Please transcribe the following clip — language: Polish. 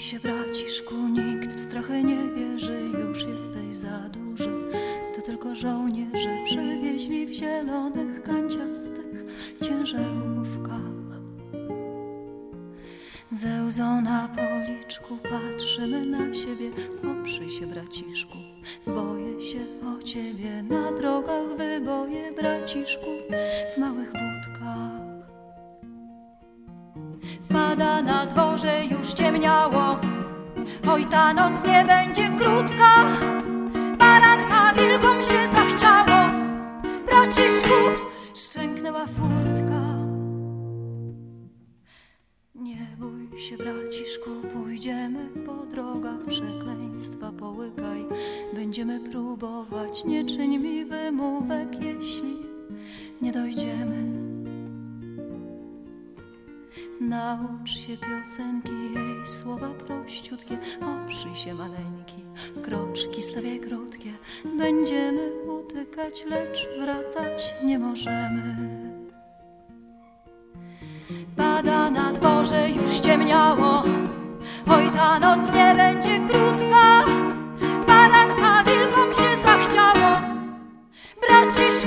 się braciszku, nikt w strachy nie wierzy, już jesteś za duży. To tylko żołnierze przewieźli w zielonych, kanciastych ciężarówkach. Ze łzą na policzku patrzymy na siebie, poprzyj się braciszku, boję się o ciebie, na drogach wyboje braciszku. Na dworze, już ciemniało. Oj, ta noc nie będzie krótka. Baranka wilkom się zachciało. Braciszku, szczęknęła furtka. Nie bój się, braciszku, pójdziemy po drogach przekleństwa połykaj. Będziemy próbować, nie czyń mi wymówek, jeśli nie dojdziemy. Naucz się piosenki, jej słowa prościutkie, oprzyj się maleńki, kroczki stawiaj krótkie. Będziemy utykać, lecz wracać nie możemy. Pada na dworze, już ciemniało, oj ta noc nie będzie krótka. Baran, a wilkom się zachciało, bracisz